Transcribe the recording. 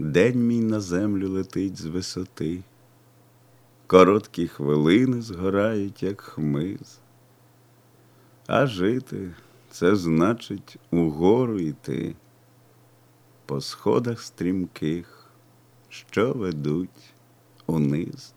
День мій на землю летить з висоти, короткі хвилини згорають, як хмиз, а жити це значить угору йти. По сходах стрімких, що ведуть униз.